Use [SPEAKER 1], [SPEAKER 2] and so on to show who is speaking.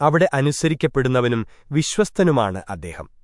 [SPEAKER 1] അവിടെ അനുസരിക്കപ്പെടുന്നവനും വിശ്വസ്തനുമാണ് അദ്ദേഹം.